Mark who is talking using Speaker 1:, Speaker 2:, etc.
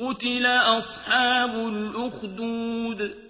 Speaker 1: قُتِلَ أَصْحَابُ الْأُخْدُودِ